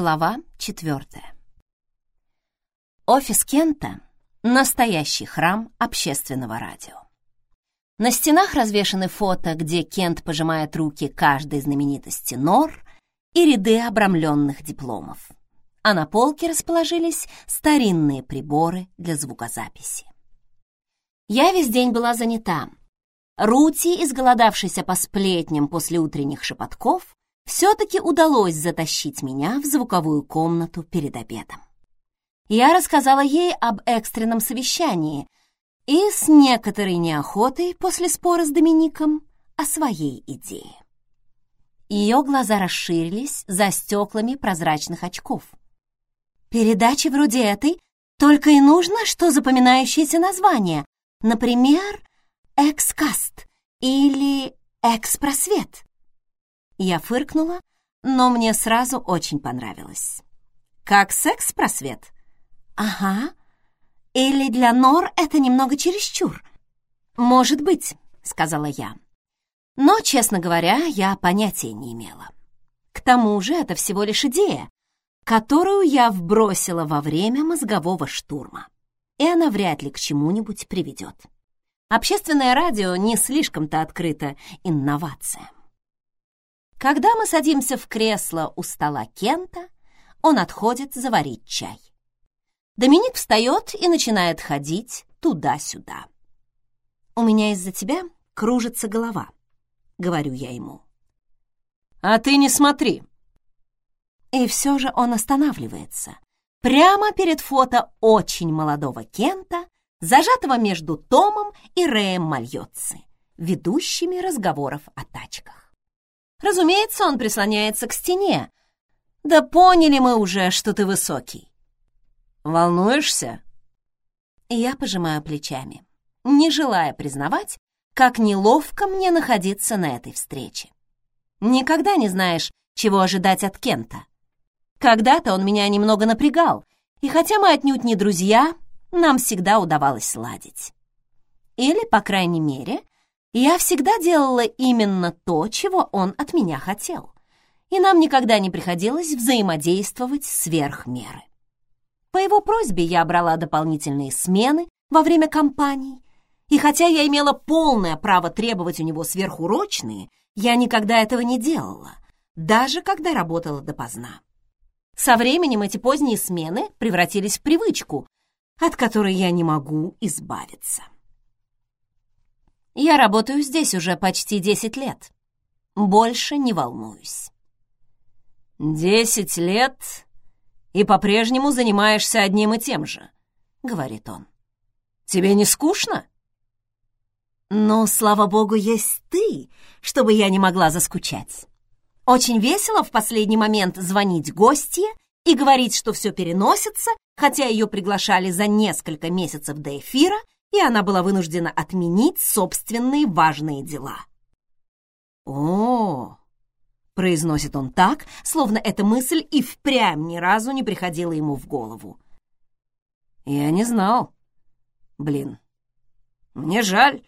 Глава четвертая. Офис Кента — настоящий храм общественного радио. На стенах развешаны фото, где Кент пожимает руки каждой знаменитости Нор и ряды обрамленных дипломов. А на полке расположились старинные приборы для звукозаписи. Я весь день была занята. Рути, изголодавшийся по сплетням после утренних шепотков, все-таки удалось затащить меня в звуковую комнату перед обедом. Я рассказала ей об экстренном совещании и с некоторой неохотой после спора с Домиником о своей идее. Ее глаза расширились за стеклами прозрачных очков. Передачи вроде этой только и нужно, что запоминающееся название, например, «Экскаст» или «Экспросвет». Я фыркнула, но мне сразу очень понравилось. Как секс-просвет? Ага. Или для Нор это немного чересчур? Может быть, сказала я. Но, честно говоря, я понятия не имела. К тому же это всего лишь идея, которую я вбросила во время мозгового штурма. И она вряд ли к чему-нибудь приведет. Общественное радио не слишком-то открыто инновациям. Когда мы садимся в кресло у стола Кента, он отходит заварить чай. Доминик встает и начинает ходить туда-сюда. «У меня из-за тебя кружится голова», — говорю я ему. «А ты не смотри». И все же он останавливается. Прямо перед фото очень молодого Кента, зажатого между Томом и Рэем Мальотци, ведущими разговоров о тачках. Разумеется, он прислоняется к стене. Да поняли мы уже, что ты высокий. Волнуешься? Я пожимаю плечами, не желая признавать, как неловко мне находиться на этой встрече. Никогда не знаешь, чего ожидать от Кента. Когда-то он меня немного напрягал, и хотя мы отнюдь не друзья, нам всегда удавалось ладить. Или, по крайней мере, я всегда делала именно то, чего он от меня хотел, и нам никогда не приходилось взаимодействовать сверх меры. По его просьбе я брала дополнительные смены во время кампаний, и хотя я имела полное право требовать у него сверхурочные, я никогда этого не делала, даже когда работала допоздна. Со временем эти поздние смены превратились в привычку, от которой я не могу избавиться. Я работаю здесь уже почти десять лет. Больше не волнуюсь. «Десять лет, и по-прежнему занимаешься одним и тем же», — говорит он. «Тебе не скучно?» «Ну, слава богу, есть ты, чтобы я не могла заскучать. Очень весело в последний момент звонить гостье и говорить, что все переносится, хотя ее приглашали за несколько месяцев до эфира — и она была вынуждена отменить собственные важные дела. «О!» — произносит он так, словно эта мысль и впрямь ни разу не приходила ему в голову. «Я не знал. Блин, мне жаль.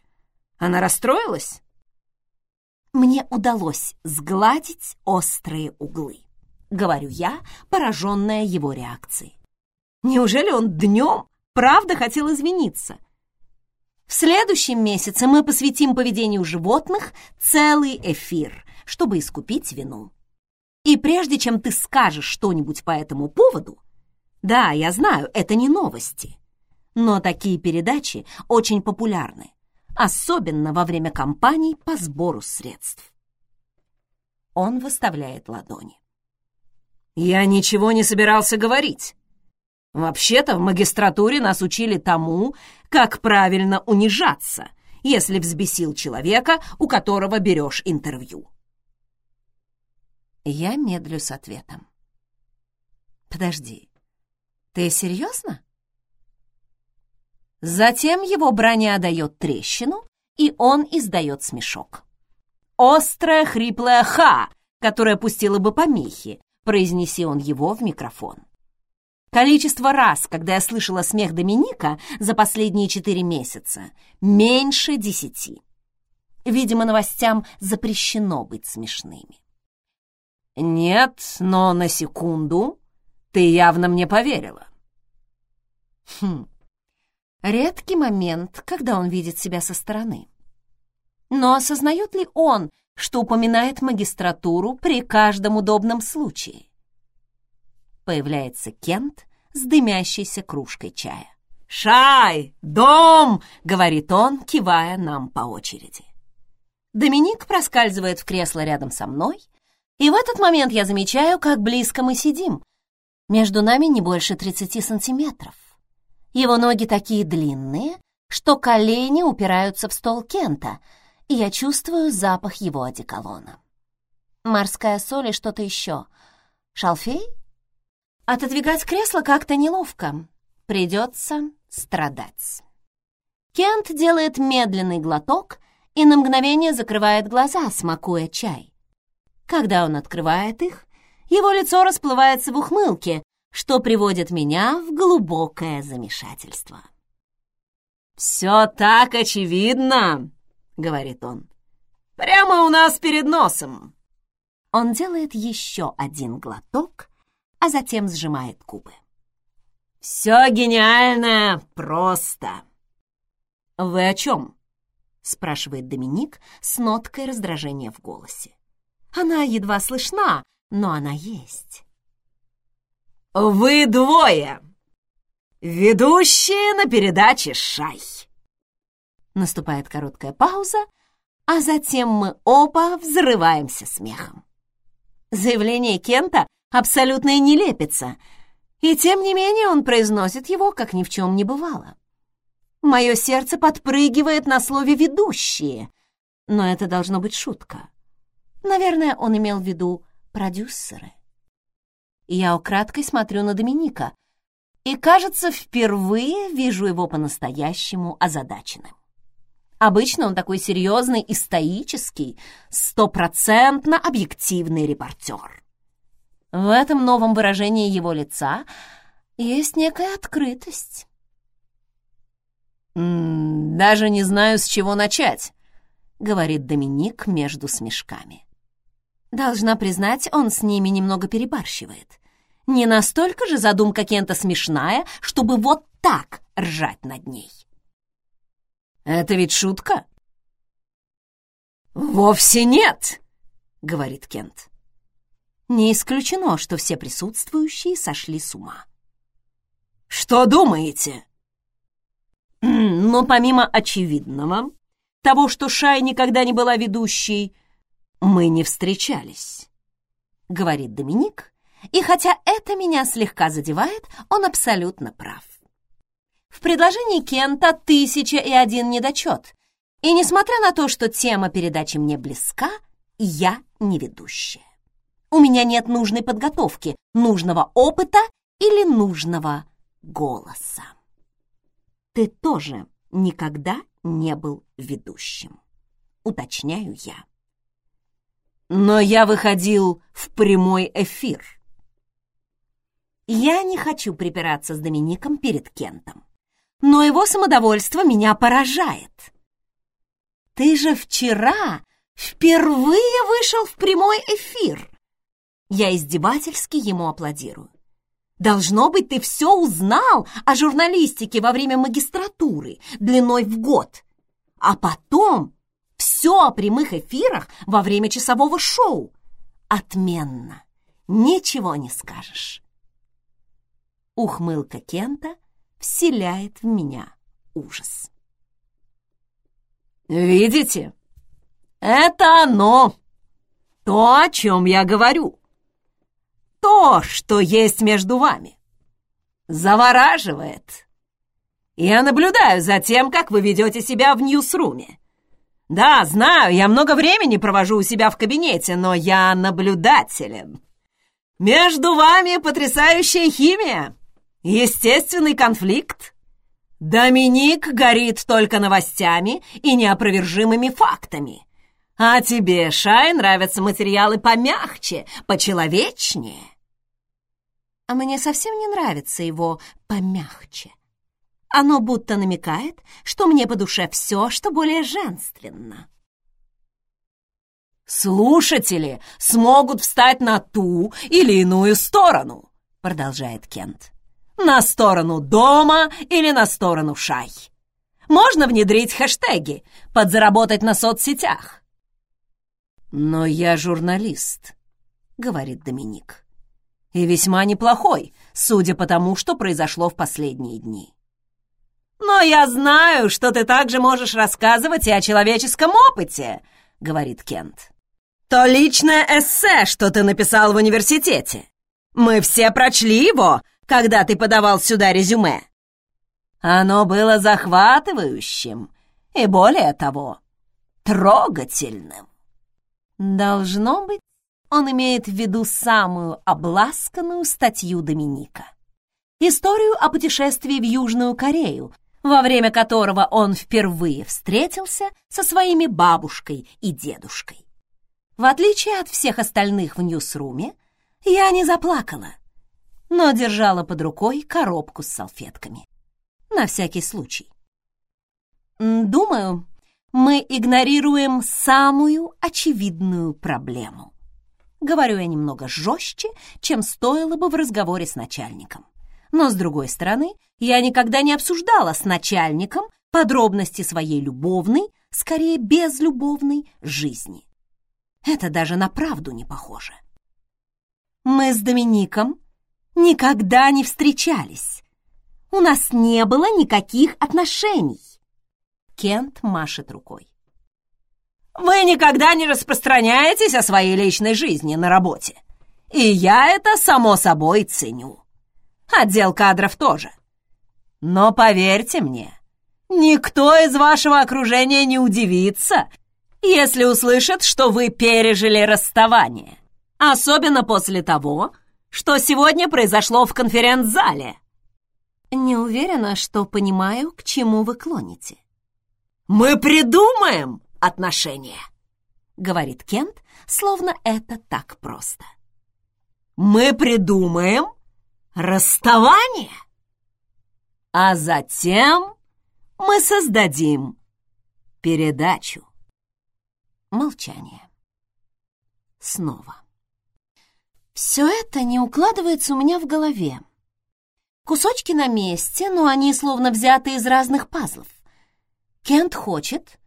Она расстроилась?» «Мне удалось сгладить острые углы», — говорю я, пораженная его реакцией. «Неужели он днем правда хотел извиниться?» В следующем месяце мы посвятим поведению животных целый эфир, чтобы искупить вину. И прежде чем ты скажешь что-нибудь по этому поводу, да, я знаю, это не новости, но такие передачи очень популярны, особенно во время кампаний по сбору средств. Он выставляет ладони. «Я ничего не собирался говорить. Вообще-то в магистратуре нас учили тому, как правильно унижаться, если взбесил человека, у которого берешь интервью. Я медлю с ответом. Подожди, ты серьезно? Затем его броня дает трещину, и он издает смешок. «Острая хриплая ха!» которая пустила бы помехи, произнеси он его в микрофон. Количество раз, когда я слышала смех Доминика за последние четыре месяца, меньше десяти. Видимо, новостям запрещено быть смешными. Нет, но на секунду Ты явно мне поверила. Хм. Редкий момент, когда он видит себя со стороны. Но осознает ли он, что упоминает магистратуру при каждом удобном случае? Появляется Кент с дымящейся кружкой чая. «Шай! Дом!» — говорит он, кивая нам по очереди. Доминик проскальзывает в кресло рядом со мной, и в этот момент я замечаю, как близко мы сидим. Между нами не больше 30 сантиметров. Его ноги такие длинные, что колени упираются в стол Кента, и я чувствую запах его одеколона. Морская соль и что-то еще. Шалфей? Отодвигать кресло как-то неловко. Придется страдать. Кент делает медленный глоток и на мгновение закрывает глаза, смакуя чай. Когда он открывает их, его лицо расплывается в ухмылке, что приводит меня в глубокое замешательство. «Все так очевидно!» — говорит он. «Прямо у нас перед носом!» Он делает еще один глоток, а затем сжимает губы. «Все гениально просто!» «Вы о чем?» — спрашивает Доминик с ноткой раздражения в голосе. Она едва слышна, но она есть. «Вы двое! Ведущие на передаче «Шай». Наступает короткая пауза, а затем мы оба взрываемся смехом. Заявление Кента — абсолютная нелепица, и тем не менее он произносит его, как ни в чем не бывало. Мое сердце подпрыгивает на слове «ведущие», но это должно быть шутка. Наверное, он имел в виду продюсеры. Я украдкой смотрю на Доминика и, кажется, впервые вижу его по-настоящему озадаченным. Обычно он такой серьезный и стоический, стопроцентно объективный репортер. В этом новом выражении его лица есть некая открытость. «Даже не знаю, с чего начать», — говорит Доминик между смешками. Должна признать, он с ними немного перебарщивает. Не настолько же задумка Кента смешная, чтобы вот так ржать над ней. «Это ведь шутка?» «Вовсе нет», — говорит Кент. Не исключено, что все присутствующие сошли с ума. «Что думаете?» Но помимо очевидного, того, что Шай никогда не была ведущей, мы не встречались, — говорит Доминик, и хотя это меня слегка задевает, он абсолютно прав. В предложении Кента тысяча и один недочет, и несмотря на то, что тема передачи мне близка, я не ведущая. У меня нет нужной подготовки, нужного опыта или нужного голоса. Ты тоже никогда не был ведущим, уточняю я. Но я выходил в прямой эфир. Я не хочу припираться с Домиником перед Кентом, но его самодовольство меня поражает. Ты же вчера впервые вышел в прямой эфир. Я издевательски ему аплодирую. Должно быть, ты все узнал о журналистике во время магистратуры длиной в год, а потом все о прямых эфирах во время часового шоу. Отменно. Ничего не скажешь. Ухмылка Кента вселяет в меня ужас. «Видите? Это оно! То, о чем я говорю. То, что есть между вами. Завораживает. Я наблюдаю за тем, как вы ведете себя в ньюсруме. Да, знаю, я много времени провожу у себя в кабинете, но я наблюдателен. Между вами потрясающая химия, естественный конфликт. Доминик горит только новостями и неопровержимыми фактами. А тебе, Шай, нравятся материалы помягче, почеловечнее. А мне совсем не нравится его помягче. Оно будто намекает, что мне по душе все, что более женственно. Слушатели смогут встать на ту или иную сторону, продолжает Кент. На сторону дома или на сторону шай. Можно внедрить хэштеги, подзаработать на соцсетях. Но я журналист, говорит Доминик. И весьма неплохой, судя по тому, что произошло в последние дни. «Но я знаю, что ты также можешь рассказывать и о человеческом опыте», — говорит Кент. «То личное эссе, что ты написал в университете. Мы все прочли его, когда ты подавал сюда резюме. Оно было захватывающим и, более того, трогательным. Должно быть, он имеет в виду самую обласканную статью Доминика. Историю о путешествии в Южную Корею, во время которого он впервые встретился со своими бабушкой и дедушкой. В отличие от всех остальных в Ньюсруме, я не заплакала, но держала под рукой коробку с салфетками. На всякий случай. Думаю, мы игнорируем самую очевидную проблему. Говорю я немного жестче, чем стоило бы в разговоре с начальником. Но, с другой стороны, я никогда не обсуждала с начальником подробности своей любовной, скорее безлюбовной жизни. Это даже на правду не похоже. Мы с Домиником никогда не встречались. У нас не было никаких отношений. Кент машет рукой. Вы никогда не распространяетесь о своей личной жизни на работе. И я это, само собой, ценю. Отдел кадров тоже. Но поверьте мне, никто из вашего окружения не удивится, если услышит, что вы пережили расставание. Особенно после того, что сегодня произошло в конференц-зале. Не уверена, что понимаю, к чему вы клоните. Мы придумаем отношения, говорит Кент, словно это так просто. Мы придумаем расставание, а затем мы создадим передачу. Молчание. Снова. Все это не укладывается у меня в голове. Кусочки на месте, но они словно взяты из разных пазлов. Кент хочет,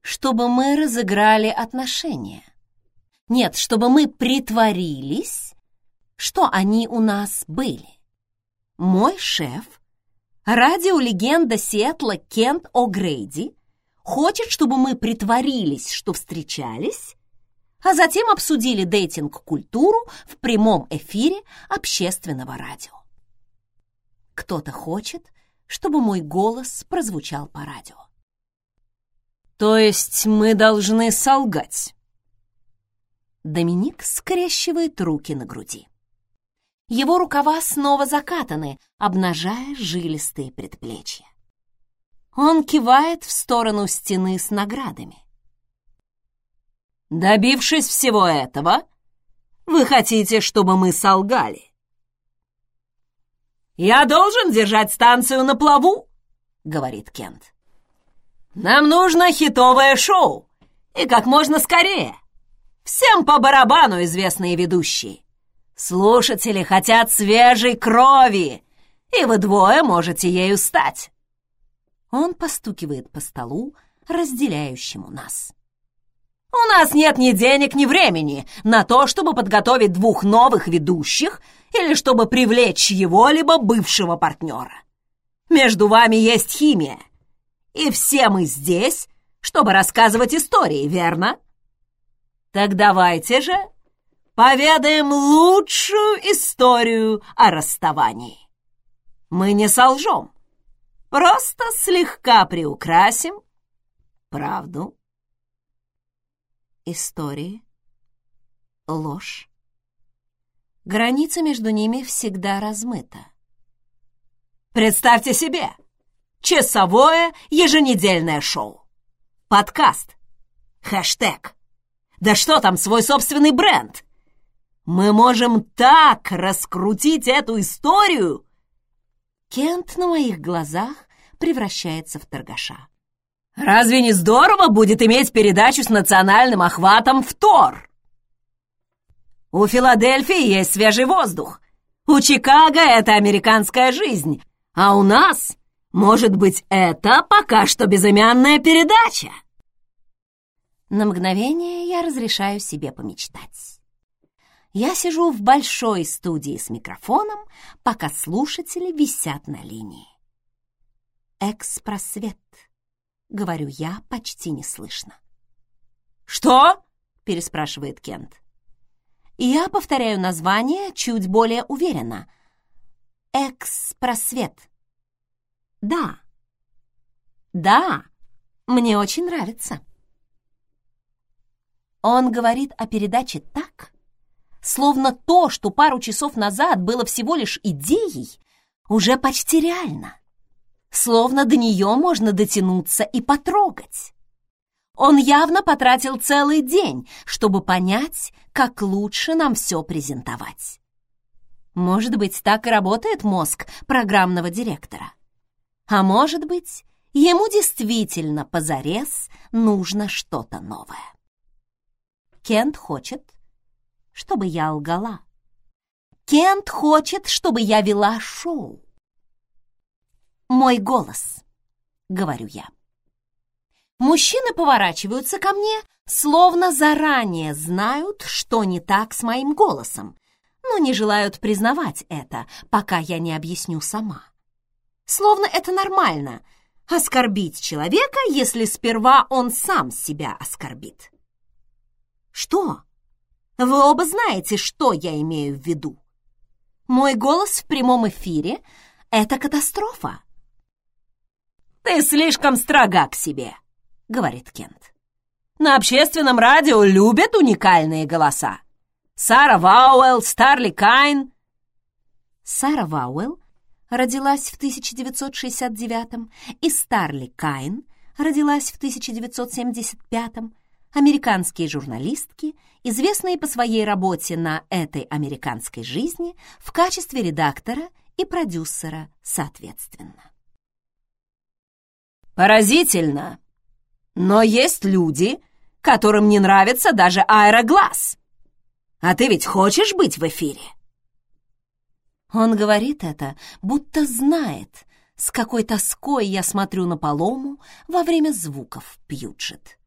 чтобы мы разыграли отношения. Нет, чтобы мы притворились, что они у нас были. Мой шеф, радиолегенда Сиэтла Кент О'Грейди, хочет, чтобы мы притворились, что встречались, а затем обсудили дейтинг-культуру в прямом эфире общественного радио. Кто-то хочет, чтобы мой голос прозвучал по радио. То есть мы должны солгать? Доминик скрещивает руки на груди. Его рукава снова закатаны, обнажая жилистые предплечья. Он кивает в сторону стены с наградами. Добившись всего этого, вы хотите, чтобы мы солгали? «Я должен держать станцию на плаву», — говорит Кент. «Нам нужно хитовое шоу, и как можно скорее. Всем по барабану известные ведущие. Слушатели хотят свежей крови, и вы двое можете ею стать». Он постукивает по столу, разделяющему нас. У нас нет ни денег, ни времени на то, чтобы подготовить двух новых ведущих или чтобы привлечь его либо бывшего партнера. Между вами есть химия. И все мы здесь, чтобы рассказывать истории, верно? Так давайте же поведаем лучшую историю о расставании. Мы не солжем, просто слегка приукрасим правду истории, ложь. Граница между ними всегда размыта. Представьте себе! Часовое еженедельное шоу. Подкаст. Хэштег. Да что там, свой собственный бренд. Мы можем так раскрутить эту историю. Кент на моих глазах превращается в торгаша. Разве не здорово будет иметь передачу с национальным охватом в Тор? У Филадельфии есть свежий воздух. У Чикаго это американская жизнь, а у нас, может быть, это пока что безымянная передача. На мгновение я разрешаю себе помечтать. Я сижу в большой студии с микрофоном, пока слушатели висят на линии. «Экспросвет», — говорю я почти неслышно. «Что?» — переспрашивает Кент. Я повторяю название чуть более уверенно. «Экспросвет». Да. Да, мне очень нравится. Он говорит о передаче так, словно то, что пару часов назад было всего лишь идеей, уже почти реально. Словно до нее можно дотянуться и потрогать. Он явно потратил целый день, чтобы понять, как лучше нам все презентовать. Может быть, так и работает мозг программного директора. А может быть, ему действительно позарез нужно что-то новое. Кент хочет, чтобы я лгала. Кент хочет, чтобы я вела шоу. Мой голос, говорю я. Мужчины поворачиваются ко мне, словно заранее знают, что не так с моим голосом, но не желают признавать это, пока я не объясню сама. Словно это нормально — оскорбить человека, если сперва он сам себя оскорбит. Что? Вы оба знаете, что я имею в виду. Мой голос в прямом эфире — это катастрофа. «Ты слишком строга к себе», — говорит Кент. «На общественном радио любят уникальные голоса. Сара Вауэлл, Старли Кайн». Сара Вауэлл родилась в 1969 и Старли Кайн родилась в 1975 американские журналистки, известные по своей работе на этой американской жизни в качестве редактора и продюсера соответственно. Поразительно! Но есть люди, которым не нравится даже аэроглаз. А ты ведь хочешь быть в эфире? Он говорит это, будто знает, с какой тоской я смотрю на Полому во время звуков Пьюджет.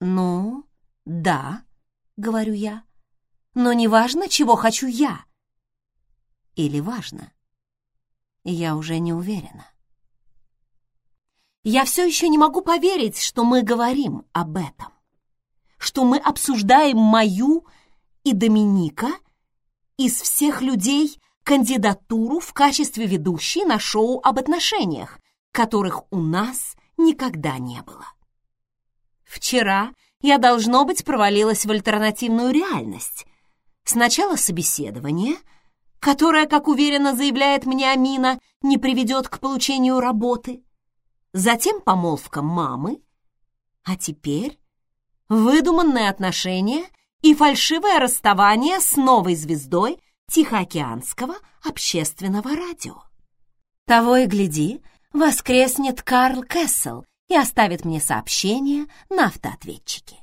«Ну, да», — говорю я, — «но не важно, чего хочу я». Или важно? Я уже не уверена. Я все еще не могу поверить, что мы говорим об этом, что мы обсуждаем мою и Доминика из всех людей кандидатуру в качестве ведущей на шоу об отношениях, которых у нас никогда не было. Вчера я, должно быть, провалилась в альтернативную реальность. Сначала собеседование, которое, как уверенно заявляет мне Амина, не приведет к получению работы. Затем помолвка мамы. А теперь выдуманные отношения и фальшивое расставание с новой звездой Тихоокеанского общественного радио. Того и гляди, воскреснет Карл Кессел и оставит мне сообщение на автоответчике.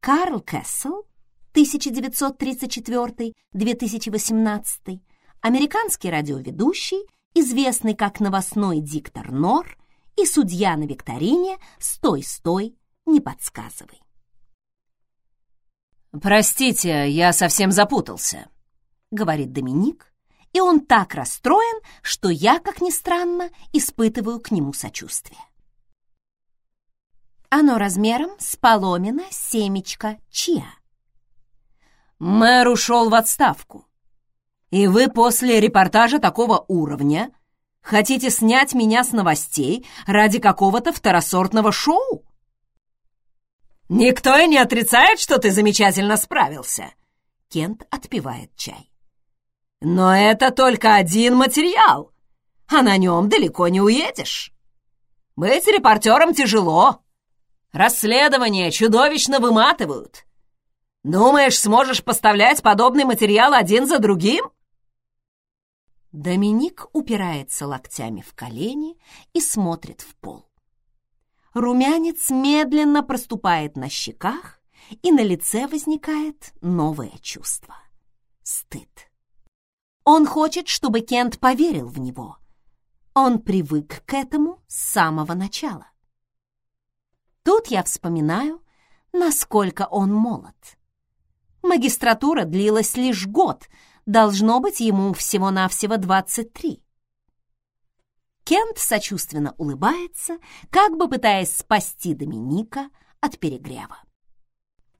Карл Кессел, 1934-2018, американский радиоведущий, известный как новостной диктор Нор и судья на викторине «Стой, стой, не подсказывай». «Простите, я совсем запутался», — говорит Доминик, и он так расстроен, что я, как ни странно, испытываю к нему сочувствие. Оно размером с поломина семечко чиа. Мэр ушел в отставку. И вы после репортажа такого уровня хотите снять меня с новостей ради какого-то второсортного шоу? Никто и не отрицает, что ты замечательно справился. Кент отпивает чай. Но это только один материал, а на нем далеко не уедешь. Быть репортером тяжело, Расследования чудовищно выматывают. Думаешь, сможешь поставлять подобный материал один за другим?» Доминик упирается локтями в колени и смотрит в пол. Румянец медленно проступает на щеках, и на лице возникает новое чувство — стыд. Он хочет, чтобы Кент поверил в него. Он привык к этому с самого начала. Тут я вспоминаю, насколько он молод. Магистратура длилась лишь год, должно быть ему всего-навсего 23. Кент сочувственно улыбается, как бы пытаясь спасти Доминика от перегрева.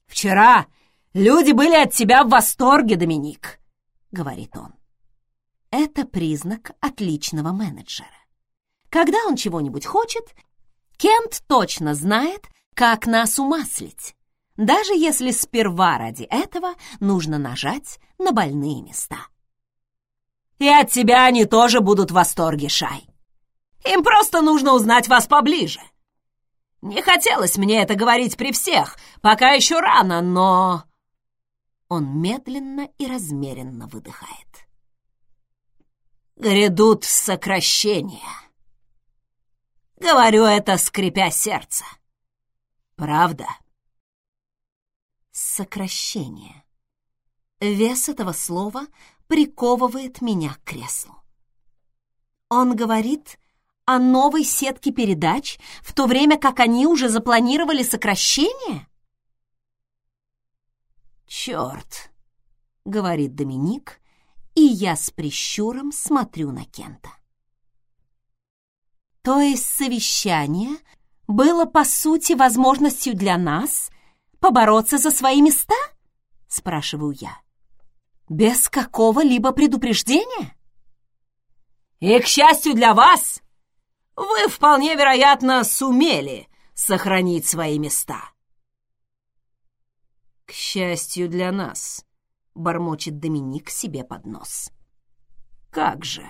«Вчера люди были от тебя в восторге, Доминик», — говорит он. Это признак отличного менеджера. Когда он чего-нибудь хочет, Кент точно знает, как нас умаслить, даже если сперва ради этого нужно нажать на больные места. И от тебя они тоже будут в восторге, Шай. Им просто нужно узнать вас поближе. Не хотелось мне это говорить при всех, пока еще рано, но...» Он медленно и размеренно выдыхает. «Грядут сокращения». Говорю это, скрипя сердце. Правда? Сокращение. Вес этого слова приковывает меня к креслу. Он говорит о новой сетке передач, в то время как они уже запланировали сокращение? «Черт!» — говорит Доминик, и я с прищуром смотрю на Кента. То есть совещание было, по сути, возможностью для нас побороться за свои места? Спрашиваю я. Без какого-либо предупреждения? И, к счастью для вас, вы вполне вероятно сумели сохранить свои места. К счастью для нас, бормочет Доминик себе под нос. Как же?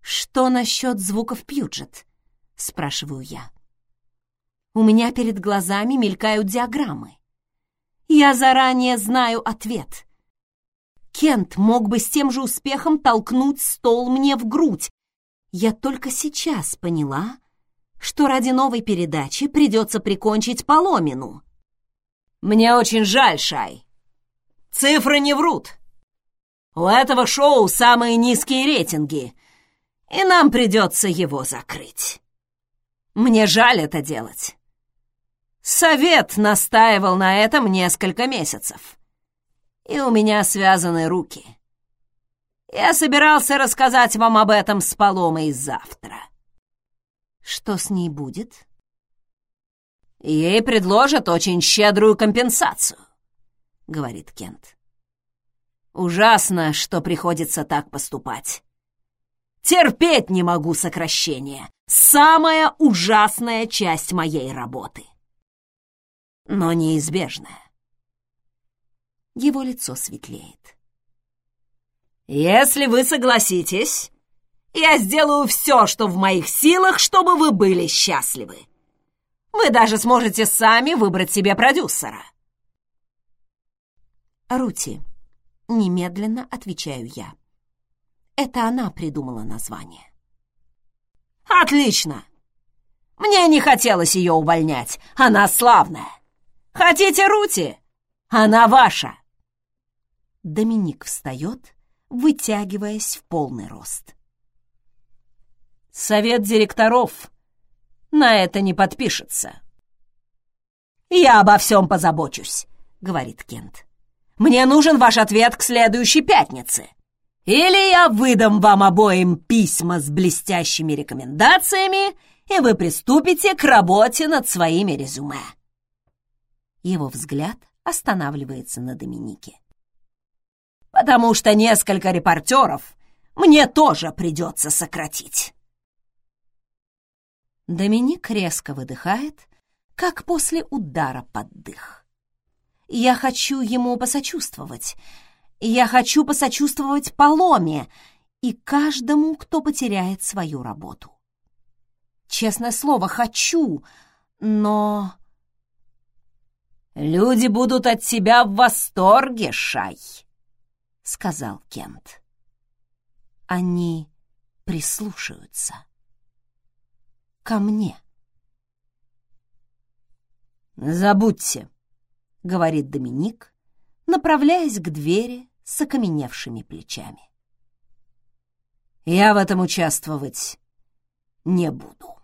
«Что насчет звуков Пьюджет?» — спрашиваю я. У меня перед глазами мелькают диаграммы. Я заранее знаю ответ. Кент мог бы с тем же успехом толкнуть стол мне в грудь. Я только сейчас поняла, что ради новой передачи придется прикончить Поломину. Мне очень жаль, Шай. Цифры не врут. У этого шоу самые низкие рейтинги — и нам придется его закрыть. Мне жаль это делать. Совет настаивал на этом несколько месяцев, и у меня связаны руки. Я собирался рассказать вам об этом с Поломой завтра. Что с ней будет? Ей предложат очень щедрую компенсацию, говорит Кент. Ужасно, что приходится так поступать. Терпеть не могу сокращения. Самая ужасная часть моей работы. Но неизбежная. Его лицо светлеет. Если вы согласитесь, я сделаю все, что в моих силах, чтобы вы были счастливы. Вы даже сможете сами выбрать себе продюсера. Рути, немедленно отвечаю я. Это она придумала название. «Отлично! Мне не хотелось ее увольнять. Она славная. Хотите Рути? Она ваша!» Доминик встает, вытягиваясь в полный рост. «Совет директоров на это не подпишется». «Я обо всем позабочусь», — говорит Кент. «Мне нужен ваш ответ к следующей пятнице. Или я выдам вам обоим письма с блестящими рекомендациями, и вы приступите к работе над своими резюме. Его взгляд останавливается на Доминике. Потому что несколько репортеров мне тоже придется сократить. Доминик резко выдыхает, как после удара под дых. Я хочу ему посочувствовать — я хочу посочувствовать Поломе и каждому, кто потеряет свою работу. Честное слово, хочу, но... «Люди будут от тебя в восторге, Шай», — сказал Кент. Они прислушаются. Ко мне. «Забудьте», — говорит Доминик, направляясь к двери с окаменевшими плечами. «Я в этом участвовать не буду».